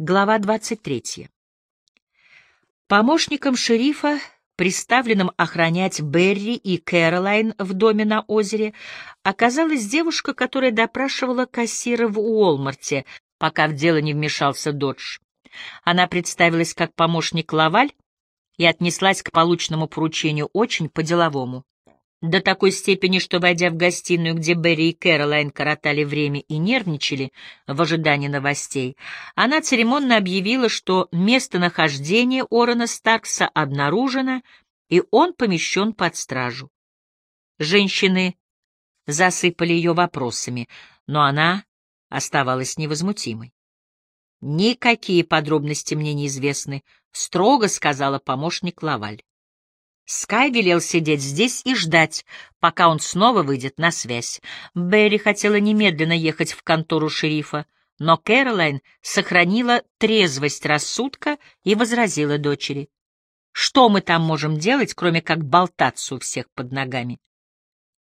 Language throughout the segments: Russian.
Глава 23. Помощником шерифа, приставленным охранять Берри и Кэролайн в доме на озере, оказалась девушка, которая допрашивала кассира в Уолмарте, пока в дело не вмешался Додж. Она представилась как помощник Лаваль и отнеслась к полученному поручению очень по-деловому. До такой степени, что, войдя в гостиную, где Берри и Кэролайн коротали время и нервничали в ожидании новостей, она церемонно объявила, что местонахождение Орона Старкса обнаружено, и он помещен под стражу. Женщины засыпали ее вопросами, но она оставалась невозмутимой. «Никакие подробности мне неизвестны», — строго сказала помощник Лаваль. Скай велел сидеть здесь и ждать, пока он снова выйдет на связь. Берри хотела немедленно ехать в контору шерифа, но Кэролайн сохранила трезвость рассудка и возразила дочери. «Что мы там можем делать, кроме как болтаться у всех под ногами?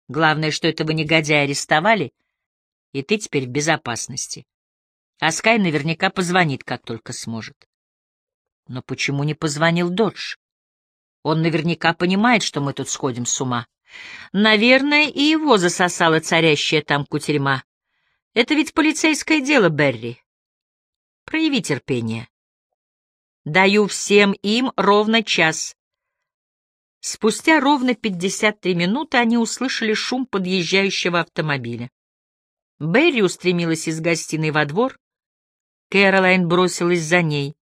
Главное, что этого негодяя арестовали, и ты теперь в безопасности. А Скай наверняка позвонит, как только сможет». Но почему не позвонил Додж? Он наверняка понимает, что мы тут сходим с ума. Наверное, и его засосала царящая там кутерьма. Это ведь полицейское дело, Берри. Прояви терпение. Даю всем им ровно час. Спустя ровно 53 минуты они услышали шум подъезжающего автомобиля. Берри устремилась из гостиной во двор. Кэролайн бросилась за ней.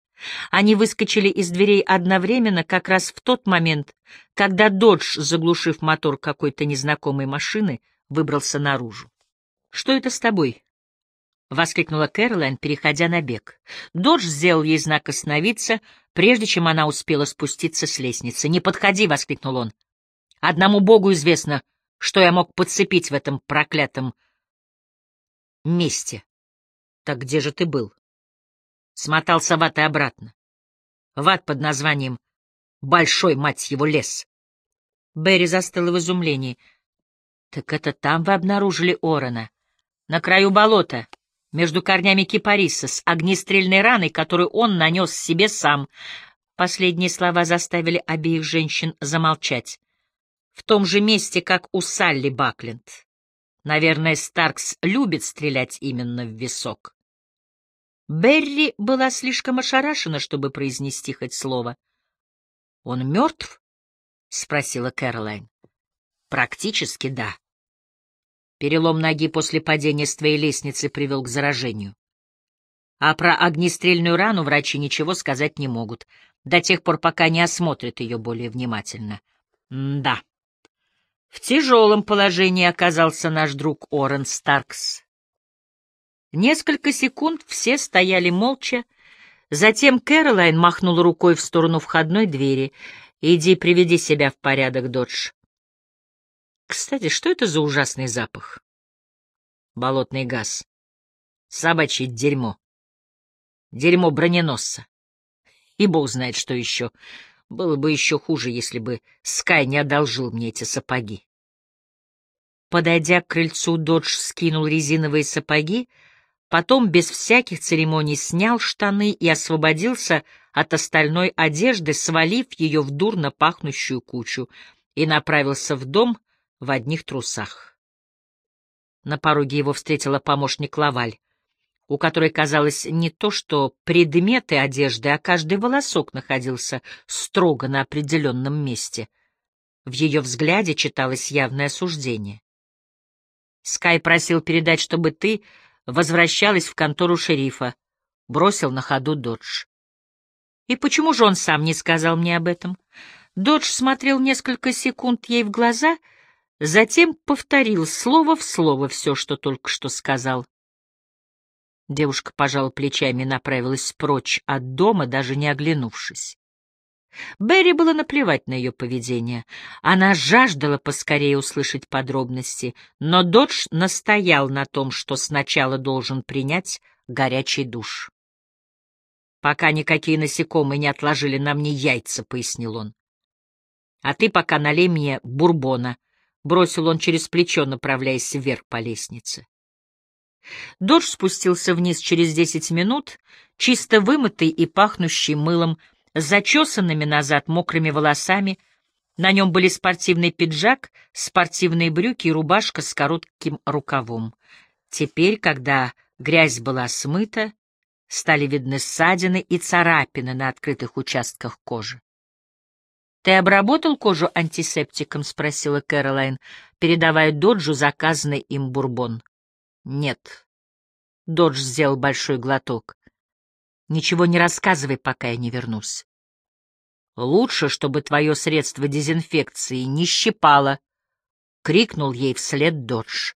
Они выскочили из дверей одновременно, как раз в тот момент, когда Додж, заглушив мотор какой-то незнакомой машины, выбрался наружу. «Что это с тобой?» — воскликнула Кэролайн, переходя на бег. Додж сделал ей знак остановиться, прежде чем она успела спуститься с лестницы. «Не подходи!» — воскликнул он. «Одному Богу известно, что я мог подцепить в этом проклятом месте. Так где же ты был?» Смотался в обратно. В ад под названием «Большой, мать его, лес». Берри застыла в изумлении. «Так это там вы обнаружили Орона? На краю болота, между корнями кипариса, с огнестрельной раной, которую он нанес себе сам». Последние слова заставили обеих женщин замолчать. В том же месте, как у Салли Бакленд. Наверное, Старкс любит стрелять именно в висок. Берри была слишком ошарашена, чтобы произнести хоть слово. «Он мертв?» — спросила Кэролайн. «Практически да. Перелом ноги после падения с твоей лестницы привел к заражению. А про огнестрельную рану врачи ничего сказать не могут, до тех пор, пока не осмотрят ее более внимательно. Да. В тяжелом положении оказался наш друг Орен Старкс. Несколько секунд все стояли молча, затем Кэролайн махнула рукой в сторону входной двери. «Иди, приведи себя в порядок, Додж». «Кстати, что это за ужасный запах?» «Болотный газ. Собачье дерьмо. Дерьмо броненосца. И бог знает, что еще. Было бы еще хуже, если бы Скай не одолжил мне эти сапоги». Подойдя к крыльцу, Додж скинул резиновые сапоги, Потом без всяких церемоний снял штаны и освободился от остальной одежды, свалив ее в дурно пахнущую кучу, и направился в дом в одних трусах. На пороге его встретила помощник Лаваль, у которой, казалось, не то что предметы одежды, а каждый волосок находился строго на определенном месте. В ее взгляде читалось явное осуждение. «Скай просил передать, чтобы ты возвращалась в контору шерифа, бросил на ходу Додж. И почему же он сам не сказал мне об этом? Додж смотрел несколько секунд ей в глаза, затем повторил слово в слово все, что только что сказал. Девушка пожала плечами и направилась прочь от дома, даже не оглянувшись. Берри было наплевать на ее поведение. Она жаждала поскорее услышать подробности, но Додж настоял на том, что сначала должен принять горячий душ. «Пока никакие насекомые не отложили на мне яйца», — пояснил он. «А ты пока налей мне бурбона», — бросил он через плечо, направляясь вверх по лестнице. Додж спустился вниз через десять минут, чисто вымытый и пахнущий мылом, с зачесанными назад мокрыми волосами. На нем были спортивный пиджак, спортивные брюки и рубашка с коротким рукавом. Теперь, когда грязь была смыта, стали видны ссадины и царапины на открытых участках кожи. «Ты обработал кожу антисептиком?» — спросила Кэролайн, передавая Доджу заказанный им бурбон. «Нет». Додж сделал большой глоток. «Ничего не рассказывай, пока я не вернусь. Лучше, чтобы твое средство дезинфекции не щипало», — крикнул ей вслед Додж.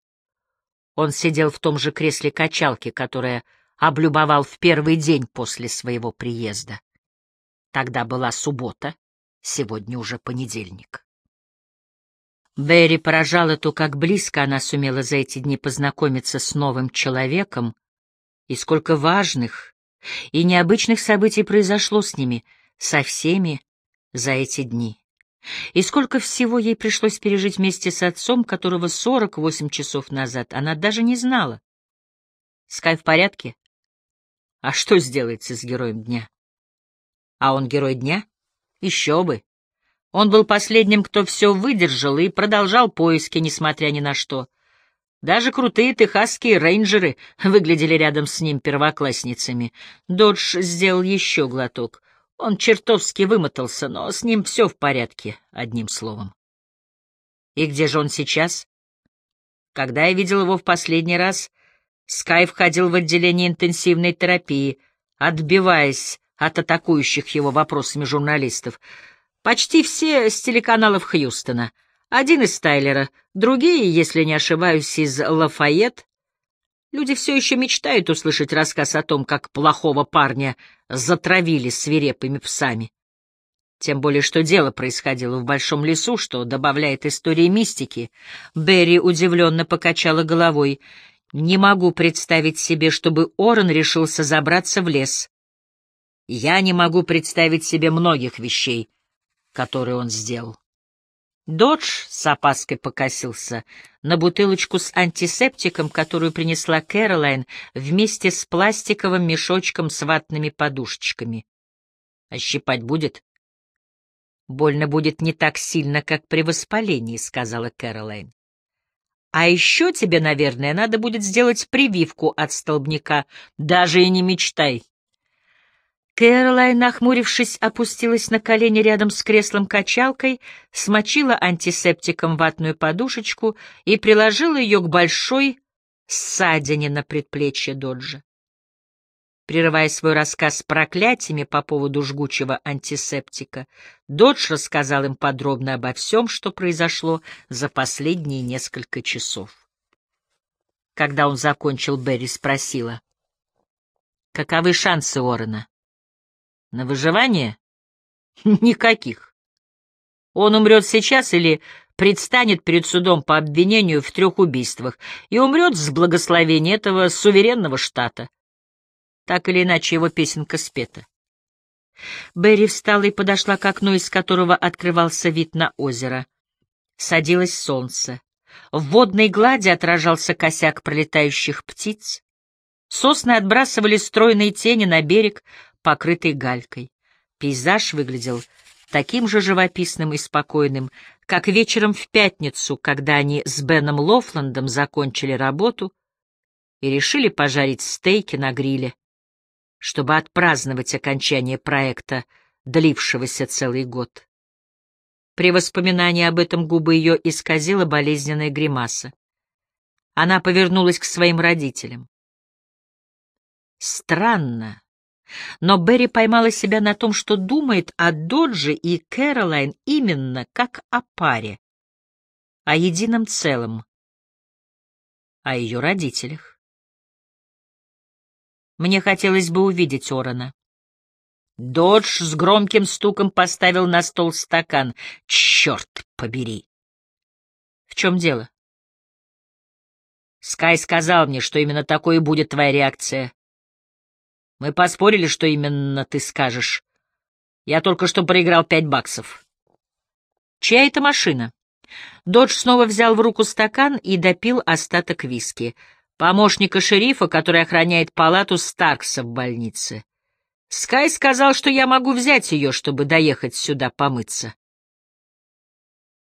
Он сидел в том же кресле качалки, которое облюбовал в первый день после своего приезда. Тогда была суббота, сегодня уже понедельник. Берри поражало то, как близко она сумела за эти дни познакомиться с новым человеком, и сколько важных и необычных событий произошло с ними, со всеми за эти дни. И сколько всего ей пришлось пережить вместе с отцом, которого 48 часов назад она даже не знала. Скай в порядке? А что сделается с героем дня? А он герой дня? Еще бы. Он был последним, кто все выдержал и продолжал поиски, несмотря ни на что. Даже крутые техасские рейнджеры выглядели рядом с ним первоклассницами. Додж сделал еще глоток. Он чертовски вымотался, но с ним все в порядке, одним словом. И где же он сейчас? Когда я видел его в последний раз, Скай входил в отделение интенсивной терапии, отбиваясь от атакующих его вопросами журналистов — Почти все с телеканалов Хьюстона. Один из Тайлера, другие, если не ошибаюсь, из Лафайет. Люди все еще мечтают услышать рассказ о том, как плохого парня затравили свирепыми псами. Тем более, что дело происходило в большом лесу, что добавляет истории мистики. Берри удивленно покачала головой. «Не могу представить себе, чтобы Орен решился забраться в лес. Я не могу представить себе многих вещей, который он сделал. Додж с опаской покосился на бутылочку с антисептиком, которую принесла Кэролайн вместе с пластиковым мешочком с ватными подушечками. «Ощипать «А будет?» «Больно будет не так сильно, как при воспалении», — сказала Кэролайн. «А еще тебе, наверное, надо будет сделать прививку от столбняка. Даже и не мечтай. Кэролайн, нахмурившись, опустилась на колени рядом с креслом-качалкой, смочила антисептиком ватную подушечку и приложила ее к большой ссадине на предплечье Доджа. Прерывая свой рассказ проклятиями по поводу жгучего антисептика, Додж рассказал им подробно обо всем, что произошло за последние несколько часов. Когда он закончил, Берри спросила, «Каковы шансы Орена?» На выживание? Никаких. Он умрет сейчас или предстанет перед судом по обвинению в трех убийствах и умрет с благословения этого суверенного штата. Так или иначе его песенка спета. Берри встала и подошла к окну, из которого открывался вид на озеро. Садилось солнце. В водной глади отражался косяк пролетающих птиц. Сосны отбрасывали стройные тени на берег, покрытый галькой. Пейзаж выглядел таким же живописным и спокойным, как вечером в пятницу, когда они с Беном Лофландом закончили работу и решили пожарить стейки на гриле, чтобы отпраздновать окончание проекта, длившегося целый год. При воспоминании об этом губы ее исказила болезненная гримаса. Она повернулась к своим родителям. Странно, но Берри поймала себя на том, что думает о Додже и Кэролайн именно как о паре, о едином целом, о ее родителях. Мне хотелось бы увидеть Орона. Додж с громким стуком поставил на стол стакан. Черт побери! В чем дело? Скай сказал мне, что именно такой и будет твоя реакция. Мы поспорили, что именно ты скажешь. Я только что проиграл пять баксов. Чья это машина? Додж снова взял в руку стакан и допил остаток виски. помощника шерифа, который охраняет палату Старкса в больнице. Скай сказал, что я могу взять ее, чтобы доехать сюда помыться.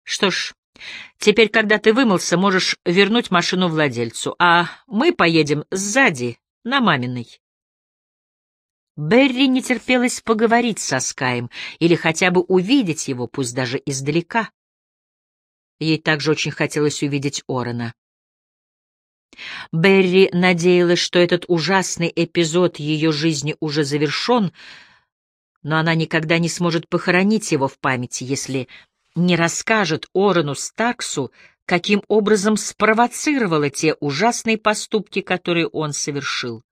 Что ж, теперь, когда ты вымылся, можешь вернуть машину владельцу, а мы поедем сзади, на маминой. Берри не терпелось поговорить со Скаем или хотя бы увидеть его, пусть даже издалека. Ей также очень хотелось увидеть Орена. Берри надеялась, что этот ужасный эпизод ее жизни уже завершен, но она никогда не сможет похоронить его в памяти, если не расскажет Орену Стаксу, каким образом спровоцировала те ужасные поступки, которые он совершил.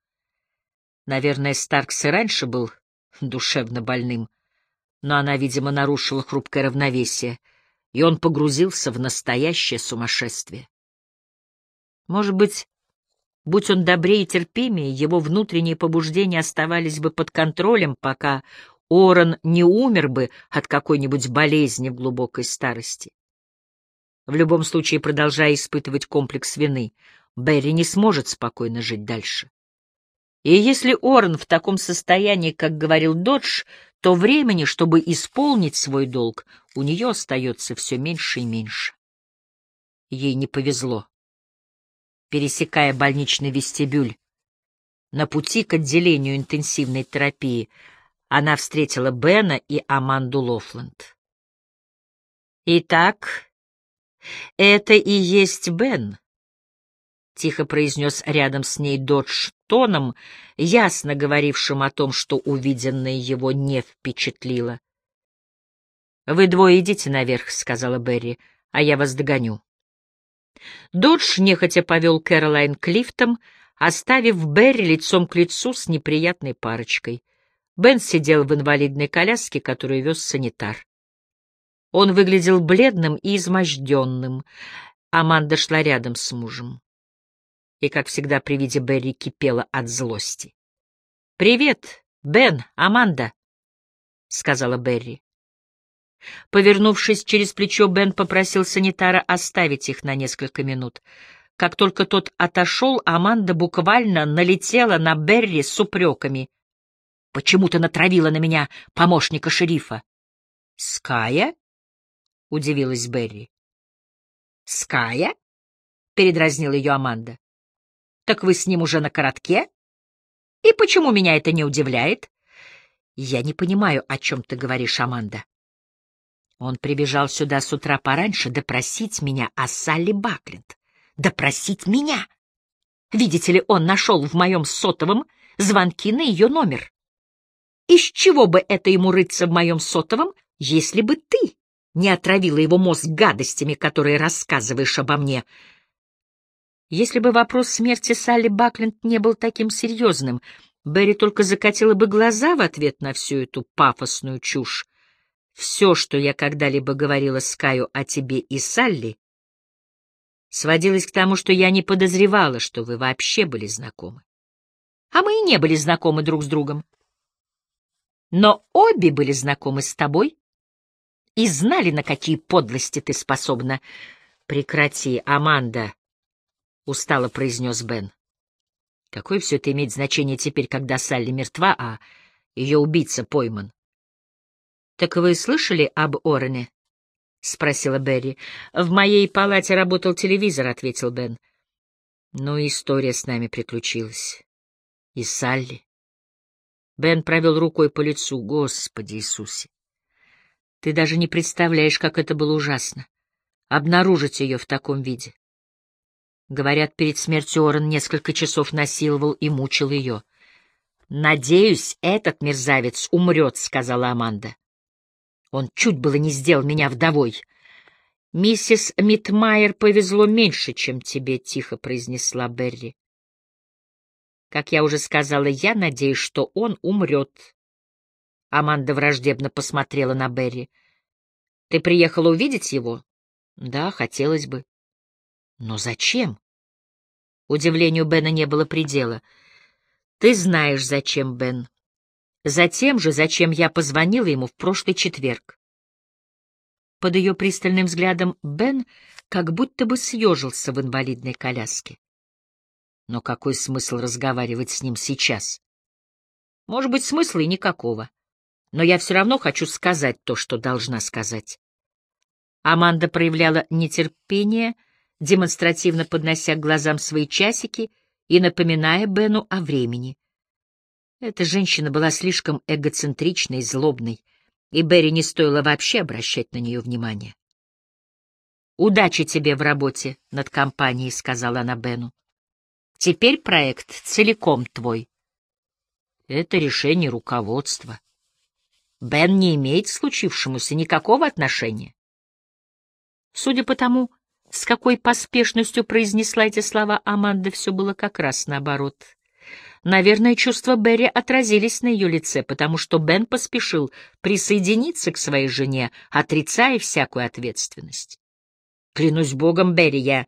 Наверное, Старкс и раньше был душевно больным, но она, видимо, нарушила хрупкое равновесие, и он погрузился в настоящее сумасшествие. Может быть, будь он добрее и терпимее, его внутренние побуждения оставались бы под контролем, пока Оран не умер бы от какой-нибудь болезни в глубокой старости. В любом случае, продолжая испытывать комплекс вины, Берри не сможет спокойно жить дальше. И если Оран в таком состоянии, как говорил Додж, то времени, чтобы исполнить свой долг, у нее остается все меньше и меньше. Ей не повезло пересекая больничный вестибюль. На пути к отделению интенсивной терапии она встретила Бена и Аманду Лофланд. «Итак, это и есть Бен», — тихо произнес рядом с ней Додж тоном, ясно говорившим о том, что увиденное его не впечатлило. «Вы двое идите наверх», — сказала Берри, — «а я вас догоню». Додж нехотя повел Кэролайн к лифтам, оставив Берри лицом к лицу с неприятной парочкой. Бен сидел в инвалидной коляске, которую вез санитар. Он выглядел бледным и изможденным. Аманда шла рядом с мужем. И, как всегда, при виде Берри кипела от злости. «Привет, Бен, Аманда», — сказала Берри. Повернувшись через плечо, Бен попросил санитара оставить их на несколько минут. Как только тот отошел, Аманда буквально налетела на Берри с упреками. «Почему ты натравила на меня помощника шерифа?» «Ская?» — удивилась Берри. «Ская?» — передразнила ее Аманда. «Так вы с ним уже на коротке? И почему меня это не удивляет?» «Я не понимаю, о чем ты говоришь, Аманда». Он прибежал сюда с утра пораньше допросить меня о Салли Бакленд. Допросить меня! Видите ли, он нашел в моем сотовом звонки на ее номер. Из чего бы это ему рыться в моем сотовом, если бы ты не отравила его мозг гадостями, которые рассказываешь обо мне? Если бы вопрос смерти Салли Бакленд не был таким серьезным, Берри только закатила бы глаза в ответ на всю эту пафосную чушь. Все, что я когда-либо говорила Скаю о тебе и Салли, сводилось к тому, что я не подозревала, что вы вообще были знакомы. А мы и не были знакомы друг с другом. Но обе были знакомы с тобой и знали, на какие подлости ты способна. Прекрати, Аманда, — устало произнес Бен. Какое все это имеет значение теперь, когда Салли мертва, а ее убийца пойман? «Так вы слышали об Орене?» — спросила Берри. «В моей палате работал телевизор», — ответил Бен. «Ну, история с нами приключилась. И Салли». Бен провел рукой по лицу. «Господи Иисусе! Ты даже не представляешь, как это было ужасно. Обнаружить ее в таком виде. Говорят, перед смертью Орен несколько часов насиловал и мучил ее. «Надеюсь, этот мерзавец умрет», — сказала Аманда. Он чуть было не сделал меня вдовой. «Миссис Митмайер повезло меньше, чем тебе», — тихо произнесла Берри. «Как я уже сказала, я надеюсь, что он умрет». Аманда враждебно посмотрела на Берри. «Ты приехала увидеть его?» «Да, хотелось бы». «Но зачем?» Удивлению Бена не было предела. «Ты знаешь, зачем, Бен. Затем же, зачем я позвонила ему в прошлый четверг. Под ее пристальным взглядом Бен как будто бы съежился в инвалидной коляске. Но какой смысл разговаривать с ним сейчас? Может быть, смысла и никакого. Но я все равно хочу сказать то, что должна сказать. Аманда проявляла нетерпение, демонстративно поднося к глазам свои часики и напоминая Бену о времени. Эта женщина была слишком эгоцентричной и злобной, и Берри не стоило вообще обращать на нее внимание. «Удачи тебе в работе над компанией», — сказала она Бену. «Теперь проект целиком твой». Это решение руководства. Бен не имеет к случившемуся никакого отношения. Судя по тому, с какой поспешностью произнесла эти слова Аманда, все было как раз наоборот. Наверное, чувства Берри отразились на ее лице, потому что Бен поспешил присоединиться к своей жене, отрицая всякую ответственность. Клянусь богом, Берри, я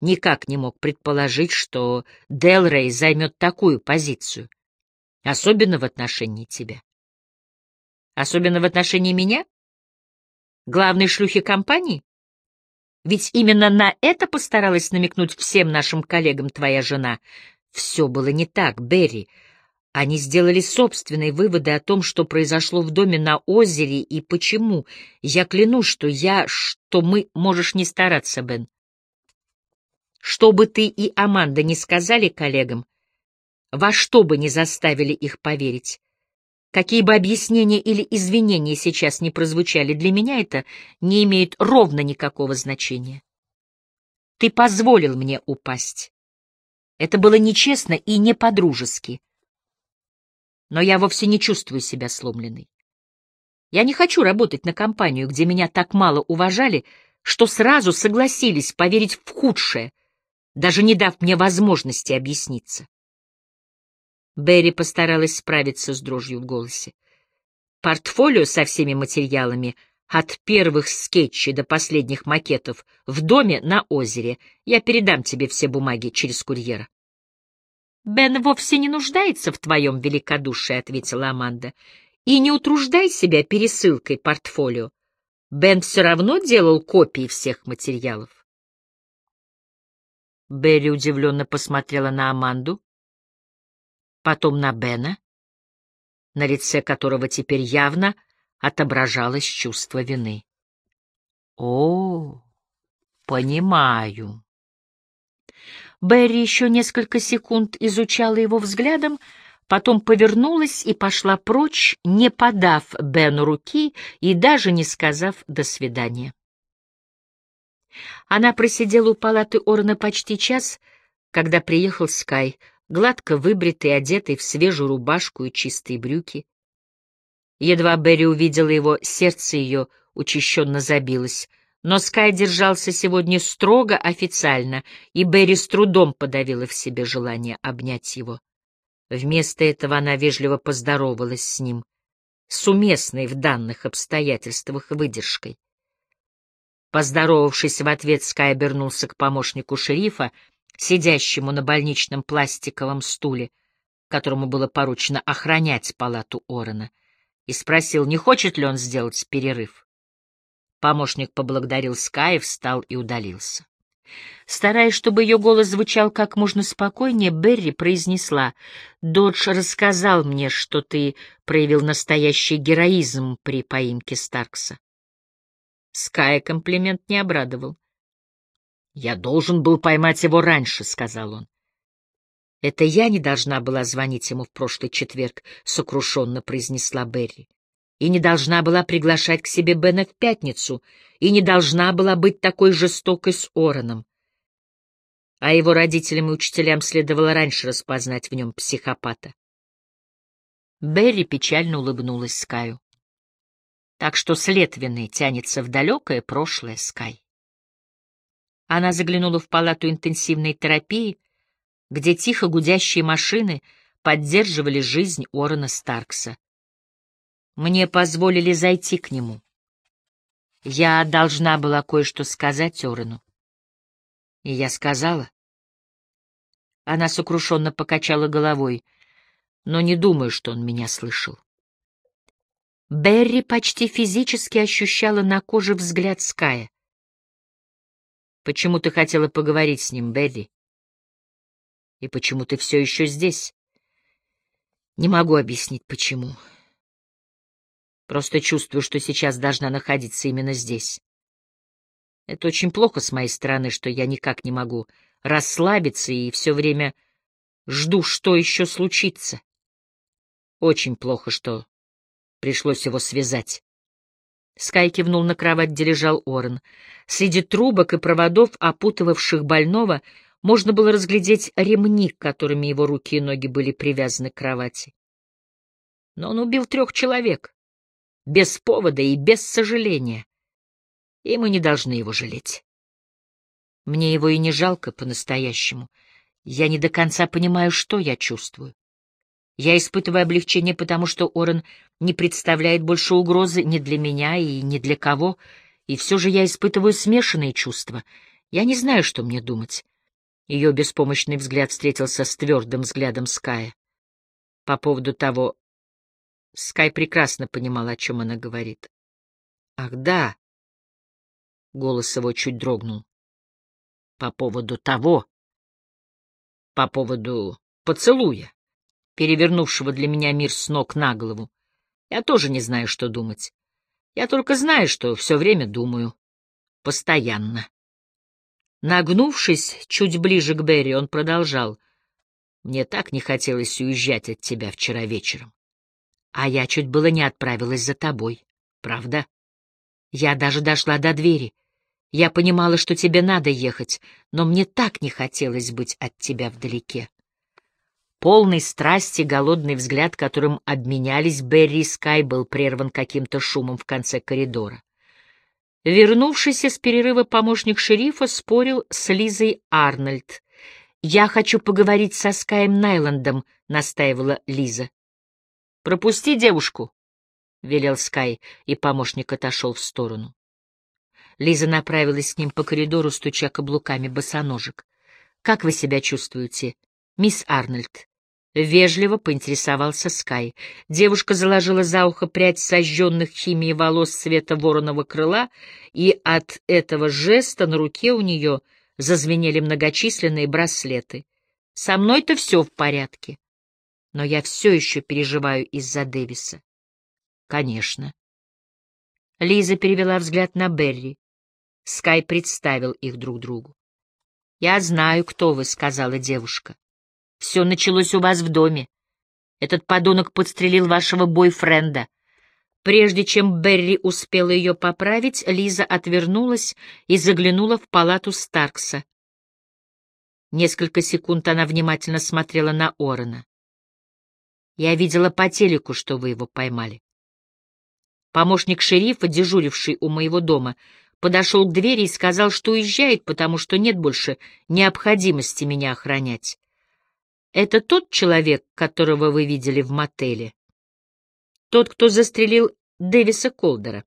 никак не мог предположить, что Делрей займет такую позицию, особенно в отношении тебя. Особенно в отношении меня? Главной шлюхи компании? Ведь именно на это постаралась намекнуть всем нашим коллегам твоя жена. Все было не так, Берри. Они сделали собственные выводы о том, что произошло в доме на озере и почему. Я клянусь, что я, что мы, можешь не стараться, Бен. Что бы ты и Аманда не сказали коллегам, во что бы не заставили их поверить, какие бы объяснения или извинения сейчас не прозвучали, для меня это не имеет ровно никакого значения. Ты позволил мне упасть. Это было нечестно и не по-дружески. Но я вовсе не чувствую себя сломленной. Я не хочу работать на компанию, где меня так мало уважали, что сразу согласились поверить в худшее, даже не дав мне возможности объясниться. Берри постаралась справиться с дрожью в голосе. Портфолио со всеми материалами, от первых скетчей до последних макетов, в доме на озере. Я передам тебе все бумаги через курьера. «Бен вовсе не нуждается в твоем великодушии», — ответила Аманда. «И не утруждай себя пересылкой портфолио. Бен все равно делал копии всех материалов». Берри удивленно посмотрела на Аманду, потом на Бена, на лице которого теперь явно отображалось чувство вины. «О, понимаю». Берри еще несколько секунд изучала его взглядом, потом повернулась и пошла прочь, не подав Бену руки и даже не сказав «до свидания». Она просидела у палаты Орна почти час, когда приехал Скай, гладко выбритый, одетый в свежую рубашку и чистые брюки. Едва Берри увидела его, сердце ее учащенно забилось — но Скай держался сегодня строго официально, и Берри с трудом подавила в себе желание обнять его. Вместо этого она вежливо поздоровалась с ним, с уместной в данных обстоятельствах выдержкой. Поздоровавшись в ответ, Скай обернулся к помощнику шерифа, сидящему на больничном пластиковом стуле, которому было поручено охранять палату Орена, и спросил, не хочет ли он сделать перерыв. Помощник поблагодарил Скай, встал и удалился. Стараясь, чтобы ее голос звучал как можно спокойнее, Берри произнесла, «Додж рассказал мне, что ты проявил настоящий героизм при поимке Старкса». Скай комплимент не обрадовал. «Я должен был поймать его раньше», — сказал он. «Это я не должна была звонить ему в прошлый четверг», — сокрушенно произнесла Берри и не должна была приглашать к себе Бена в пятницу, и не должна была быть такой жестокой с Ороном. А его родителям и учителям следовало раньше распознать в нем психопата. Берри печально улыбнулась Скаю. Так что след вины тянется в далекое прошлое Скай. Она заглянула в палату интенсивной терапии, где тихо гудящие машины поддерживали жизнь Орона Старкса. Мне позволили зайти к нему. Я должна была кое-что сказать Орену. И я сказала. Она сокрушенно покачала головой, но не думаю, что он меня слышал. Берри почти физически ощущала на коже взгляд Ская. «Почему ты хотела поговорить с ним, Берри?» И почему ты все еще здесь? Не могу объяснить, почему. Просто чувствую, что сейчас должна находиться именно здесь. Это очень плохо с моей стороны, что я никак не могу расслабиться и все время жду, что еще случится. Очень плохо, что пришлось его связать. Скай кивнул на кровать, где лежал Орен. Среди трубок и проводов, опутывавших больного, можно было разглядеть ремни, которыми его руки и ноги были привязаны к кровати. Но он убил трех человек. Без повода и без сожаления. И мы не должны его жалеть. Мне его и не жалко по-настоящему. Я не до конца понимаю, что я чувствую. Я испытываю облегчение, потому что Орен не представляет больше угрозы ни для меня и ни для кого, и все же я испытываю смешанные чувства. Я не знаю, что мне думать. Ее беспомощный взгляд встретился с твердым взглядом Ская. По поводу того... Скай прекрасно понимал, о чем она говорит. «Ах, да!» Голос его чуть дрогнул. «По поводу того...» «По поводу поцелуя, перевернувшего для меня мир с ног на голову. Я тоже не знаю, что думать. Я только знаю, что все время думаю. Постоянно». Нагнувшись чуть ближе к Берри, он продолжал. «Мне так не хотелось уезжать от тебя вчера вечером. А я чуть было не отправилась за тобой, правда? Я даже дошла до двери. Я понимала, что тебе надо ехать, но мне так не хотелось быть от тебя вдалеке». Полный страсти голодный взгляд, которым обменялись Берри и Скай, был прерван каким-то шумом в конце коридора. Вернувшийся с перерыва помощник шерифа спорил с Лизой Арнольд. «Я хочу поговорить со Скаем Найландом», — настаивала Лиза. «Пропусти девушку», — велел Скай, и помощник отошел в сторону. Лиза направилась с ним по коридору, стуча каблуками босоножек. «Как вы себя чувствуете, мисс Арнольд?» Вежливо поинтересовался Скай. Девушка заложила за ухо прядь сожженных химией волос цвета вороного крыла, и от этого жеста на руке у нее зазвенели многочисленные браслеты. «Со мной-то все в порядке, но я все еще переживаю из-за Дэвиса». «Конечно». Лиза перевела взгляд на Берри. Скай представил их друг другу. «Я знаю, кто вы», — сказала девушка. Все началось у вас в доме. Этот подонок подстрелил вашего бойфренда. Прежде чем Берри успела ее поправить, Лиза отвернулась и заглянула в палату Старкса. Несколько секунд она внимательно смотрела на Орена. «Я видела по телеку, что вы его поймали. Помощник шерифа, дежуривший у моего дома, подошел к двери и сказал, что уезжает, потому что нет больше необходимости меня охранять. Это тот человек, которого вы видели в мотеле? Тот, кто застрелил Дэвиса Колдера?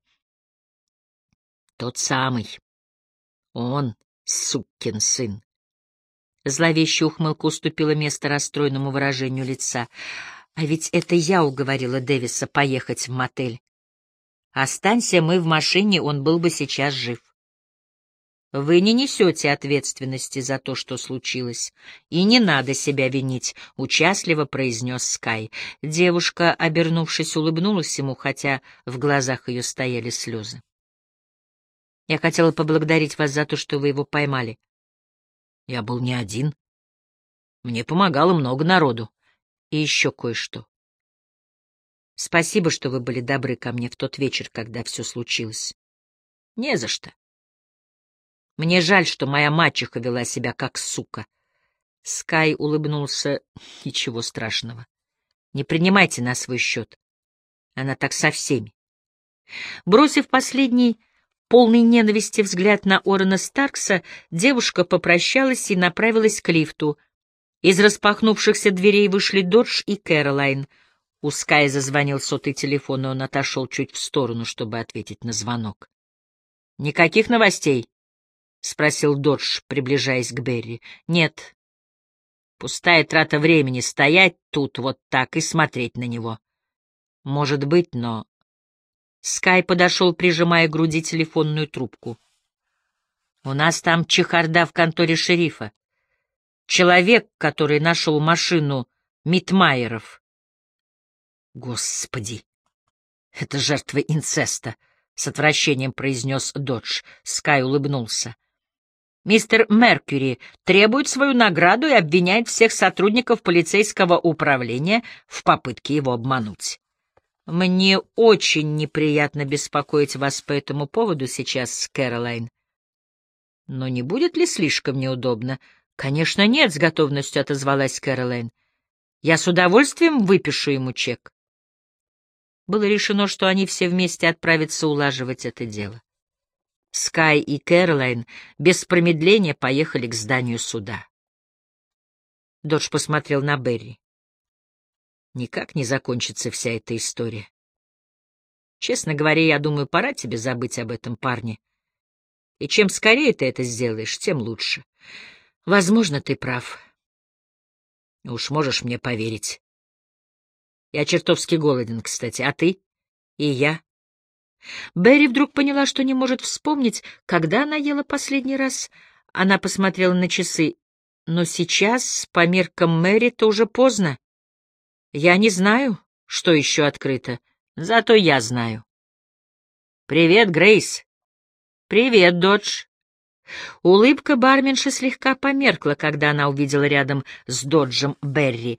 Тот самый. Он, сукин сын. Зловещая ухмылка уступила место расстроенному выражению лица. А ведь это я уговорила Дэвиса поехать в мотель. Останься мы в машине, он был бы сейчас жив. Вы не несете ответственности за то, что случилось, и не надо себя винить, — участливо произнес Скай. Девушка, обернувшись, улыбнулась ему, хотя в глазах ее стояли слезы. Я хотела поблагодарить вас за то, что вы его поймали. Я был не один. Мне помогало много народу. И еще кое-что. Спасибо, что вы были добры ко мне в тот вечер, когда все случилось. Не за что. Мне жаль, что моя мачеха вела себя как сука. Скай улыбнулся. Ничего страшного. Не принимайте на свой счет. Она так со всеми. Бросив последний, полный ненависти взгляд на Орена Старкса, девушка попрощалась и направилась к лифту. Из распахнувшихся дверей вышли Додж и Кэролайн. У Скай зазвонил сотый телефон, и он отошел чуть в сторону, чтобы ответить на звонок. «Никаких новостей?» — спросил Додж, приближаясь к Берри. — Нет. Пустая трата времени стоять тут вот так и смотреть на него. Может быть, но... Скай подошел, прижимая к груди телефонную трубку. — У нас там чехарда в конторе шерифа. Человек, который нашел машину Митмайеров. Господи, это жертва инцеста, — с отвращением произнес Додж. Скай улыбнулся. Мистер Меркьюри требует свою награду и обвиняет всех сотрудников полицейского управления в попытке его обмануть. Мне очень неприятно беспокоить вас по этому поводу сейчас, Кэролайн. Но не будет ли слишком неудобно? Конечно, нет, с готовностью отозвалась Кэролайн. Я с удовольствием выпишу ему чек. Было решено, что они все вместе отправятся улаживать это дело. Скай и Кэролайн без промедления поехали к зданию суда. Додж посмотрел на Берри. Никак не закончится вся эта история. Честно говоря, я думаю, пора тебе забыть об этом парне. И чем скорее ты это сделаешь, тем лучше. Возможно, ты прав. Уж можешь мне поверить. Я чертовски голоден, кстати. А ты? И я. Берри вдруг поняла, что не может вспомнить, когда она ела последний раз. Она посмотрела на часы. Но сейчас, по меркам Мэри, то уже поздно. Я не знаю, что еще открыто, зато я знаю. «Привет, Грейс!» «Привет, Додж!» Улыбка барменши слегка померкла, когда она увидела рядом с Доджем Берри.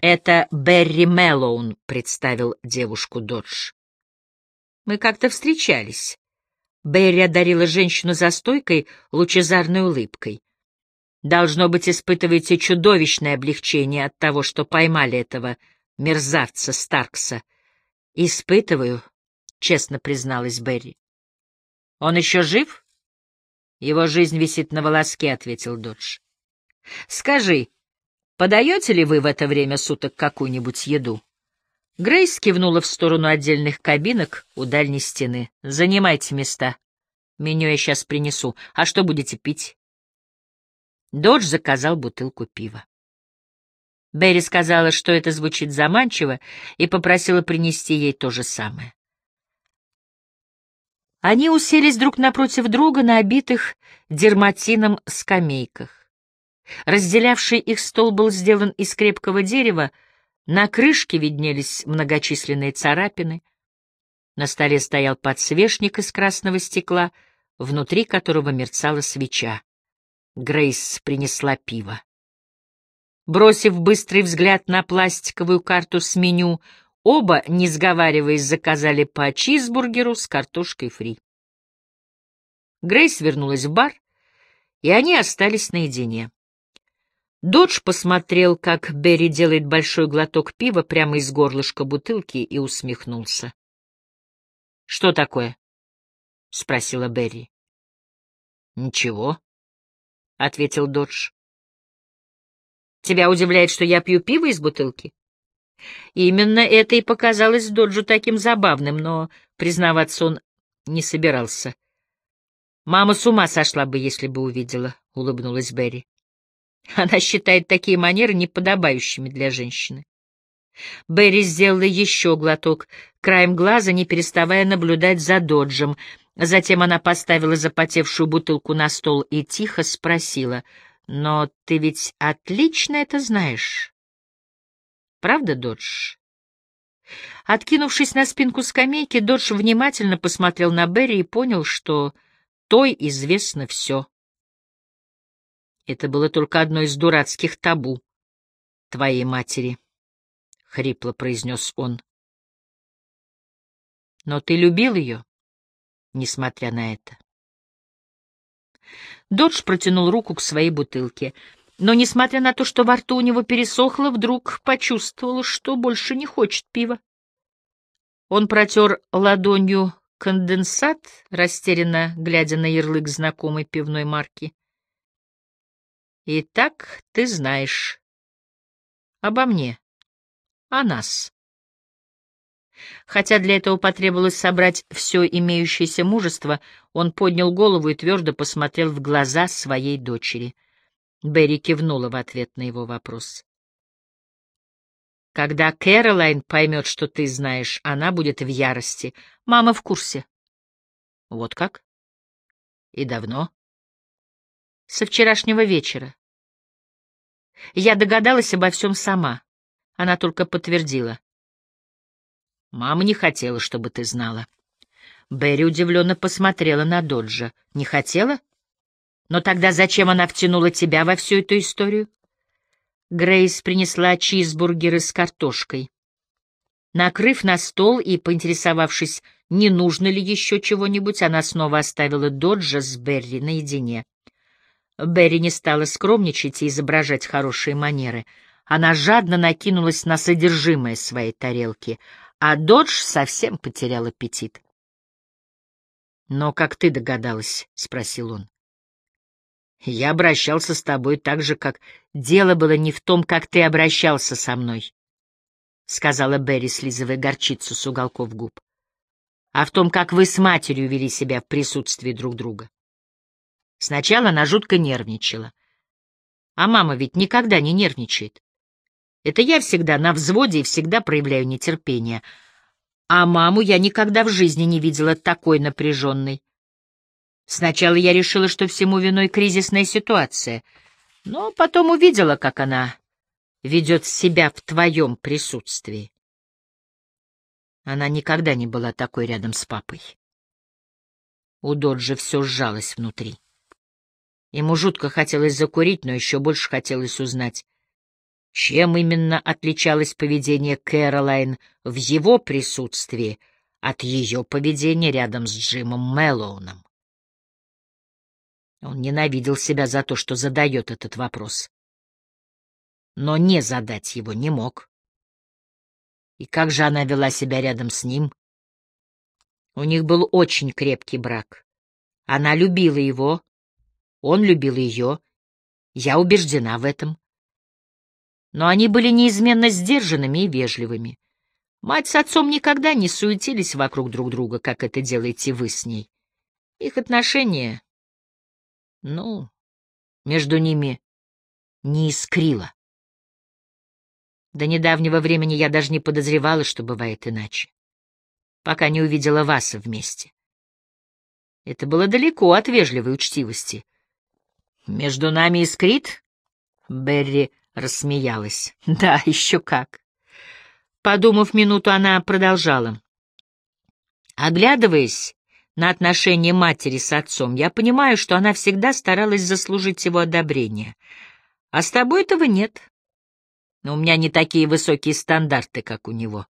«Это Берри Мэллоун», — представил девушку Додж. Мы как-то встречались. Берри одарила женщину за стойкой лучезарной улыбкой. Должно быть, испытываете чудовищное облегчение от того, что поймали этого мерзавца Старкса. Испытываю, честно призналась Берри. Он еще жив? Его жизнь висит на волоске, ответил Додж. Скажи, подаете ли вы в это время суток какую-нибудь еду? Грейс кивнула в сторону отдельных кабинок у дальней стены. «Занимайте места. Меню я сейчас принесу. А что будете пить?» Додж заказал бутылку пива. Берри сказала, что это звучит заманчиво, и попросила принести ей то же самое. Они уселись друг напротив друга на обитых дерматином скамейках. Разделявший их стол был сделан из крепкого дерева, на крышке виднелись многочисленные царапины. На столе стоял подсвечник из красного стекла, внутри которого мерцала свеча. Грейс принесла пиво. Бросив быстрый взгляд на пластиковую карту с меню, оба, не сговариваясь, заказали по чизбургеру с картошкой фри. Грейс вернулась в бар, и они остались наедине. Додж посмотрел, как Берри делает большой глоток пива прямо из горлышка бутылки и усмехнулся. — Что такое? — спросила Берри. — Ничего, — ответил Додж. — Тебя удивляет, что я пью пиво из бутылки? Именно это и показалось Доджу таким забавным, но признаваться он не собирался. — Мама с ума сошла бы, если бы увидела, — улыбнулась Берри. Она считает такие манеры неподобающими для женщины. Берри сделала еще глоток, краем глаза не переставая наблюдать за Доджем. Затем она поставила запотевшую бутылку на стол и тихо спросила, «Но ты ведь отлично это знаешь. Правда, Додж?» Откинувшись на спинку скамейки, Додж внимательно посмотрел на Берри и понял, что той известно все. Это было только одно из дурацких табу твоей матери, — хрипло произнес он. Но ты любил ее, несмотря на это. Додж протянул руку к своей бутылке, но, несмотря на то, что во рту у него пересохло, вдруг почувствовал, что больше не хочет пива. Он протер ладонью конденсат, растерянно глядя на ярлык знакомой пивной марки. Итак, ты знаешь. Обо мне. О нас. Хотя для этого потребовалось собрать все имеющееся мужество, он поднял голову и твердо посмотрел в глаза своей дочери. Берри кивнула в ответ на его вопрос. Когда Кэролайн поймет, что ты знаешь, она будет в ярости. Мама в курсе. Вот как? И давно? Со вчерашнего вечера. Я догадалась обо всем сама. Она только подтвердила. Мама не хотела, чтобы ты знала. Берри удивленно посмотрела на Доджа. Не хотела? Но тогда зачем она втянула тебя во всю эту историю? Грейс принесла чизбургеры с картошкой. Накрыв на стол и поинтересовавшись, не нужно ли еще чего-нибудь, она снова оставила Доджа с Берри наедине. Берри не стала скромничать и изображать хорошие манеры. Она жадно накинулась на содержимое своей тарелки, а Додж совсем потерял аппетит. «Но как ты догадалась?» — спросил он. «Я обращался с тобой так же, как дело было не в том, как ты обращался со мной», — сказала Берри, слизывая горчицу с уголков губ, «а в том, как вы с матерью вели себя в присутствии друг друга. Сначала она жутко нервничала. А мама ведь никогда не нервничает. Это я всегда на взводе и всегда проявляю нетерпение. А маму я никогда в жизни не видела такой напряженной. Сначала я решила, что всему виной кризисная ситуация, но потом увидела, как она ведет себя в твоем присутствии. Она никогда не была такой рядом с папой. У Доджа все сжалось внутри. Ему жутко хотелось закурить, но еще больше хотелось узнать, чем именно отличалось поведение Кэролайн в его присутствии от ее поведения рядом с Джимом Мэллоуном. Он ненавидел себя за то, что задает этот вопрос. Но не задать его не мог. И как же она вела себя рядом с ним? У них был очень крепкий брак. Она любила его, он любил ее. Я убеждена в этом. Но они были неизменно сдержанными и вежливыми. Мать с отцом никогда не суетились вокруг друг друга, как это делаете вы с ней. Их отношения, ну, между ними не искрило. До недавнего времени я даже не подозревала, что бывает иначе, пока не увидела вас вместе. Это было далеко от вежливой учтивости. «Между нами искрит?» Берри рассмеялась. «Да, еще как». Подумав минуту, она продолжала. Оглядываясь на отношения матери с отцом, я понимаю, что она всегда старалась заслужить его одобрение. А с тобой этого нет. Но у меня не такие высокие стандарты, как у него.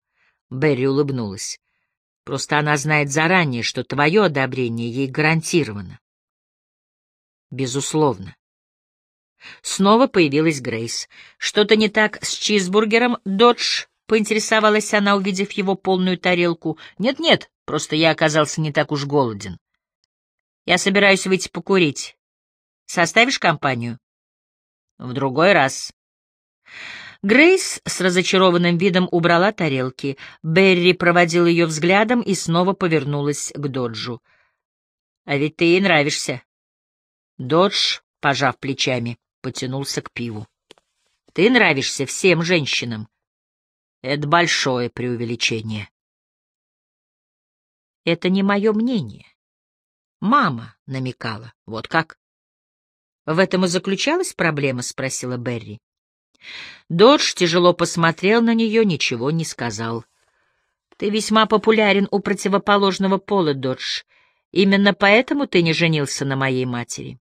Берри улыбнулась. Просто она знает заранее, что твое одобрение ей гарантировано. Безусловно. Снова появилась Грейс. Что-то не так с чизбургером, Додж? Поинтересовалась она, увидев его полную тарелку. Нет-нет, просто я оказался не так уж голоден. Я собираюсь выйти покурить. Составишь компанию? В другой раз. Грейс с разочарованным видом убрала тарелки. Берри проводил ее взглядом и снова повернулась к Доджу. — А ведь ты ей нравишься. Додж, пожав плечами, потянулся к пиву. — Ты нравишься всем женщинам. Это большое преувеличение. Это не мое мнение. Мама намекала. Вот как? В этом и заключалась проблема, спросила Берри. Додж тяжело посмотрел на нее, ничего не сказал. Ты весьма популярен у противоположного пола, Додж. Именно поэтому ты не женился на моей матери.